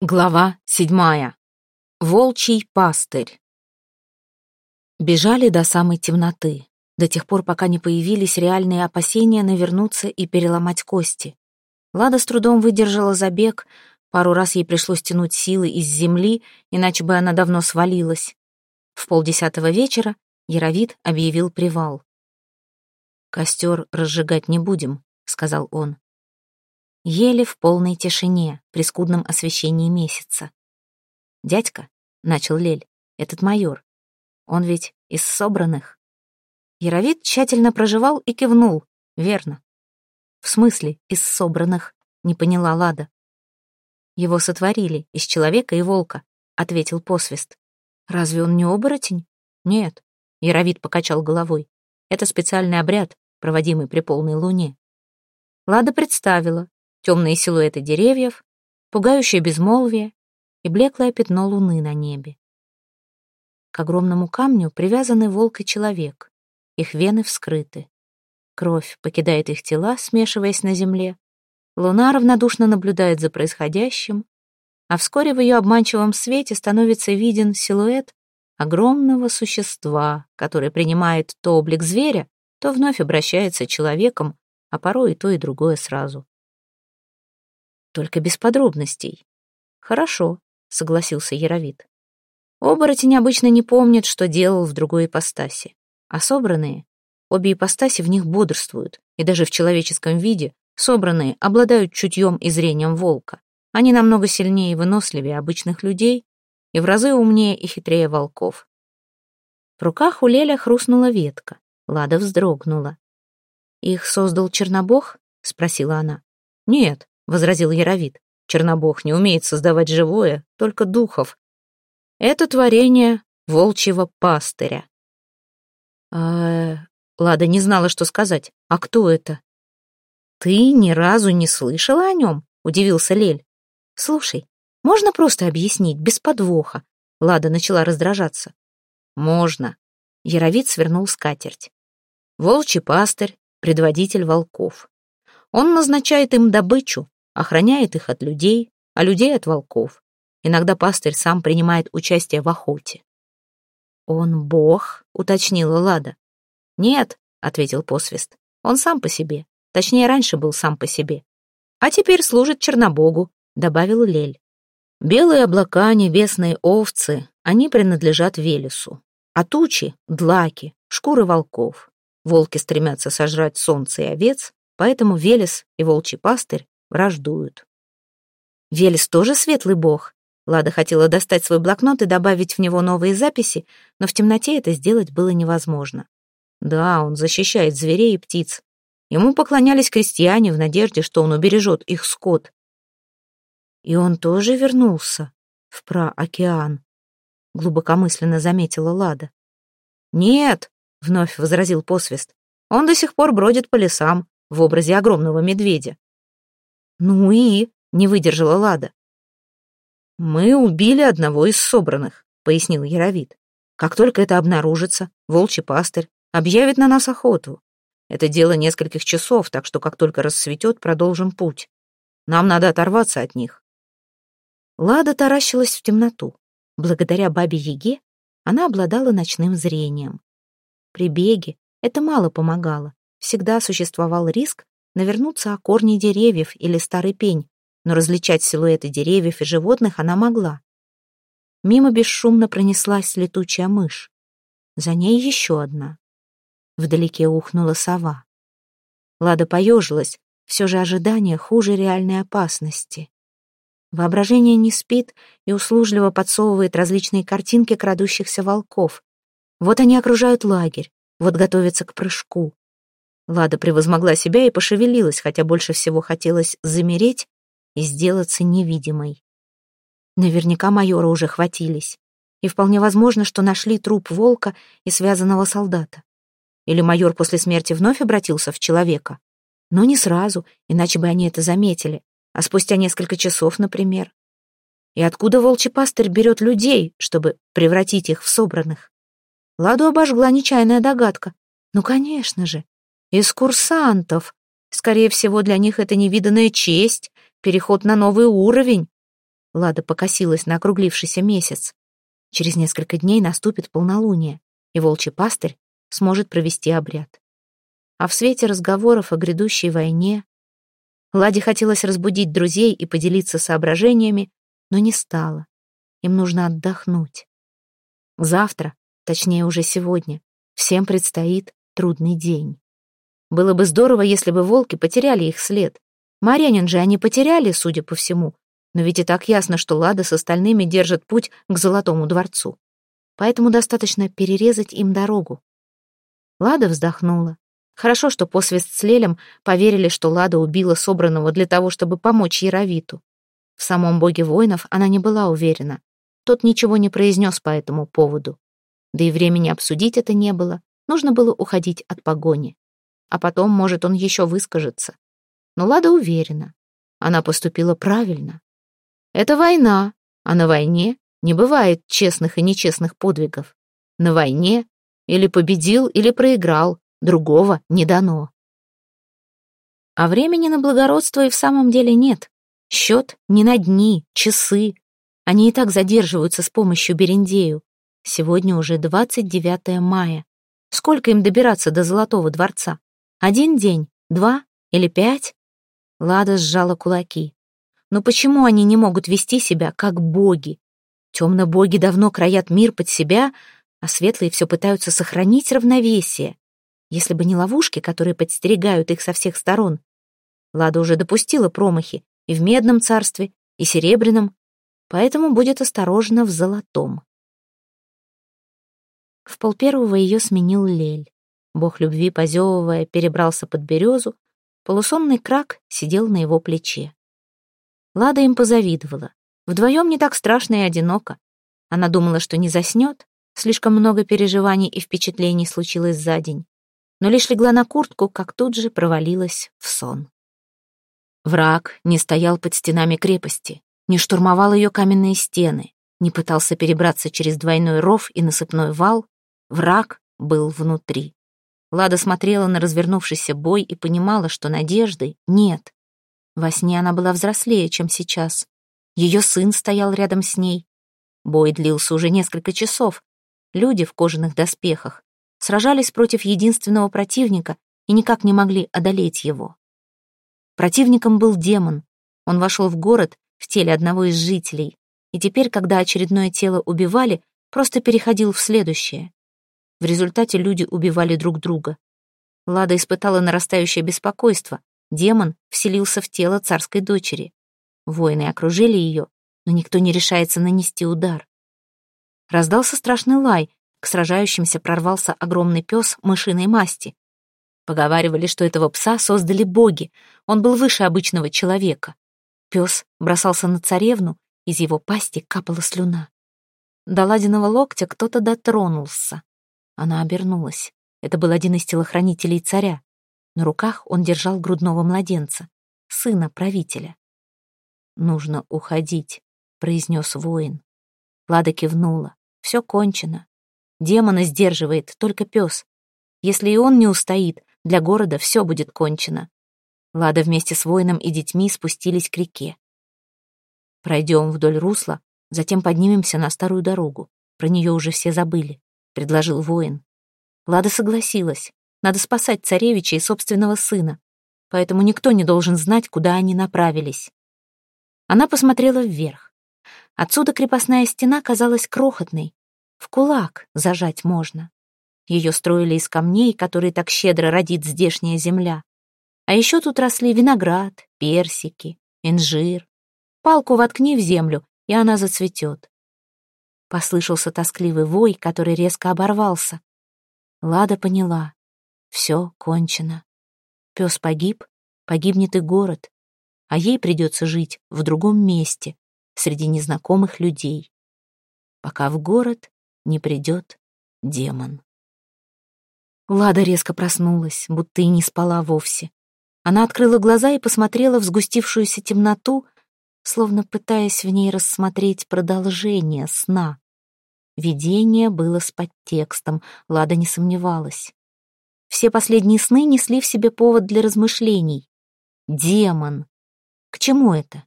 Глава седьмая. Волчий пастырь. Бежали до самой темноты, до тех пор, пока не появились реальные опасения навернуться и переломать кости. Лада с трудом выдержала забег, пару раз ей пришлось тянуть силы из земли, иначе бы она давно свалилась. В полдесятого вечера Яровид объявил привал. «Костер разжигать не будем», — сказал он. Ели в полной тишине, при скудном освещении месяца. «Дядька», — начал Лель, — «этот майор. Он ведь из собранных». Яровид тщательно проживал и кивнул. «Верно». «В смысле из собранных?» — не поняла Лада. «Его сотворили из человека и волка», — ответил посвист. «Разве он не оборотень?» «Нет», — Яровид покачал головой. «Это специальный обряд, проводимый при полной луне». Лада представила, темные силуэты деревьев, пугающее безмолвие и блеклое пятно луны на небе. К огромному камню привязаны волк и человек. Их вены вскрыты. Кровь покидает их тела, смешиваясь на земле. Луна равнодушно наблюдает за происходящим, а вскоре в ее обманчивом свете становится виден силуэт огромного существа, которое принимает то облик зверя, то вновь обращается человеком, а порой и то, и другое сразу. Только без подробностей. Хорошо, согласился Яровит. Оборотень обычно не помнит, что делал в другой ипостаси. А собранные, обе ипостаси в них бодрствуют, и даже в человеческом виде собранные обладают чутьем и зрением волка. Они намного сильнее и выносливее обычных людей и в разы умнее и хитрее волков. В руках у Леля хрустнула ветка. Лада вздрогнула. «Их создал Чернобог?» — спросила она. «Нет, возразил Яровит. Чернобог не умеет создавать живое, только духов. Это творение волчьего пастыря. А, Лада не знала, что сказать. А кто это? Ты ни разу не слышала о нем? Удивился Лель. Слушай, можно просто объяснить, без подвоха? Лада начала раздражаться. Можно. Яровит свернул скатерть. Волчий пастырь, предводитель волков. Он назначает им добычу, охраняет их от людей, а людей от волков. Иногда пастырь сам принимает участие в охоте. «Он бог?» — уточнила Лада. «Нет», — ответил посвист, — «он сам по себе. Точнее, раньше был сам по себе. А теперь служит Чернобогу», — добавил Лель. «Белые облака, небесные овцы, они принадлежат Велесу. А тучи — длаки, шкуры волков. Волки стремятся сожрать солнце и овец, поэтому Велес и волчий пастырь враждуют. Велес тоже светлый бог. Лада хотела достать свой блокнот и добавить в него новые записи, но в темноте это сделать было невозможно. Да, он защищает зверей и птиц. Ему поклонялись крестьяне в надежде, что он убережет их скот. И он тоже вернулся в праокеан, глубокомысленно заметила Лада. Нет, вновь возразил посвист, он до сих пор бродит по лесам в образе огромного медведя. «Ну и?» — не выдержала Лада. «Мы убили одного из собранных», — пояснил Яровит. «Как только это обнаружится, волчий пастырь объявит на нас охоту. Это дело нескольких часов, так что как только рассветет, продолжим путь. Нам надо оторваться от них». Лада таращилась в темноту. Благодаря бабе-яге она обладала ночным зрением. При беге это мало помогало. Всегда существовал риск, навернуться о корни деревьев или старый пень, но различать силуэты деревьев и животных она могла. Мимо бесшумно пронеслась летучая мышь. За ней еще одна. Вдалеке ухнула сова. Лада поежилась, все же ожидание хуже реальной опасности. Воображение не спит и услужливо подсовывает различные картинки крадущихся волков. Вот они окружают лагерь, вот готовятся к прыжку. Лада превозмогла себя и пошевелилась, хотя больше всего хотелось замереть и сделаться невидимой. Наверняка майора уже хватились. И вполне возможно, что нашли труп волка и связанного солдата. Или майор после смерти вновь обратился в человека. Но не сразу, иначе бы они это заметили. А спустя несколько часов, например. И откуда волчий пастырь берет людей, чтобы превратить их в собранных? Ладу обожгла нечаянная догадка. Ну, конечно же, из курсантов. Скорее всего, для них это невиданная честь, переход на новый уровень. Лада покосилась на округлившийся месяц. Через несколько дней наступит полнолуние, и волчий пастырь сможет провести обряд. А в свете разговоров о грядущей войне Ладе хотелось разбудить друзей и поделиться соображениями, но не стало. Им нужно отдохнуть. Завтра, точнее уже сегодня, всем предстоит трудный день. Было бы здорово, если бы волки потеряли их след. Марянин же они потеряли, судя по всему, но ведь и так ясно, что Лада с остальными держит путь к Золотому дворцу. Поэтому достаточно перерезать им дорогу. Лада вздохнула. Хорошо, что посвист с Лелем поверили, что Лада убила собранного для того, чтобы помочь Яровиту. В самом боге воинов она не была уверена. Тот ничего не произнес по этому поводу. Да и времени обсудить это не было. Нужно было уходить от погони. А потом, может, он еще выскажется. Но Лада уверена. Она поступила правильно. Это война, а на войне не бывает честных и нечестных подвигов. На войне или победил, или проиграл, другого не дано. А времени на благородство и в самом деле нет. Счет не на дни, часы. Они и так задерживаются с помощью Берендею. Сегодня уже 29 мая. Сколько им добираться до Золотого дворца? Один день? Два? Или пять? Лада сжала кулаки. Но почему они не могут вести себя как боги? Темно-боги давно краят мир под себя, а светлые все пытаются сохранить равновесие если бы не ловушки, которые подстерегают их со всех сторон. Лада уже допустила промахи и в медном царстве, и серебряном, поэтому будет осторожна в золотом. В полпервого ее сменил Лель. Бог любви, позевывая, перебрался под березу, полусонный крак сидел на его плече. Лада им позавидовала. Вдвоем не так страшно и одиноко. Она думала, что не заснет, слишком много переживаний и впечатлений случилось за день но лишь легла на куртку, как тут же провалилась в сон. Враг не стоял под стенами крепости, не штурмовал ее каменные стены, не пытался перебраться через двойной ров и насыпной вал. Враг был внутри. Лада смотрела на развернувшийся бой и понимала, что надежды нет. Во сне она была взрослее, чем сейчас. Ее сын стоял рядом с ней. Бой длился уже несколько часов. Люди в кожаных доспехах сражались против единственного противника и никак не могли одолеть его. Противником был демон. Он вошел в город в теле одного из жителей, и теперь, когда очередное тело убивали, просто переходил в следующее. В результате люди убивали друг друга. Лада испытала нарастающее беспокойство. Демон вселился в тело царской дочери. Воины окружили ее, но никто не решается нанести удар. Раздался страшный лай, к сражающимся прорвался огромный пес мышиной масти. Поговаривали, что этого пса создали боги, он был выше обычного человека. Пес бросался на царевну, из его пасти капала слюна. До ладиного локтя кто-то дотронулся. Она обернулась. Это был один из телохранителей царя. На руках он держал грудного младенца, сына правителя. «Нужно уходить», — произнес воин. Лада кивнула. «Все кончено. Демона сдерживает только пес. Если и он не устоит, для города все будет кончено. Лада вместе с воином и детьми спустились к реке. «Пройдем вдоль русла, затем поднимемся на старую дорогу. Про нее уже все забыли», — предложил воин. Лада согласилась. Надо спасать царевича и собственного сына, поэтому никто не должен знать, куда они направились. Она посмотрела вверх. Отсюда крепостная стена казалась крохотной, в кулак зажать можно. Ее строили из камней, которые так щедро родит здешняя земля. А еще тут росли виноград, персики, инжир. Палку воткни в землю, и она зацветет. Послышался тоскливый вой, который резко оборвался. Лада поняла. Все кончено. Пес погиб, погибнет и город, а ей придется жить в другом месте, среди незнакомых людей. Пока в город не придет демон. Лада резко проснулась, будто и не спала вовсе. Она открыла глаза и посмотрела в сгустившуюся темноту, словно пытаясь в ней рассмотреть продолжение сна. Видение было с подтекстом, Лада не сомневалась. Все последние сны несли в себе повод для размышлений. Демон. К чему это?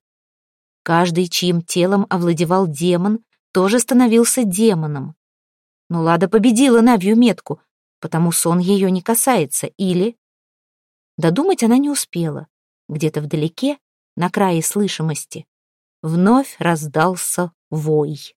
Каждый, чьим телом овладевал демон, тоже становился демоном. Но Лада победила Навью метку, потому сон ее не касается, или... Додумать она не успела. Где-то вдалеке, на крае слышимости, вновь раздался вой.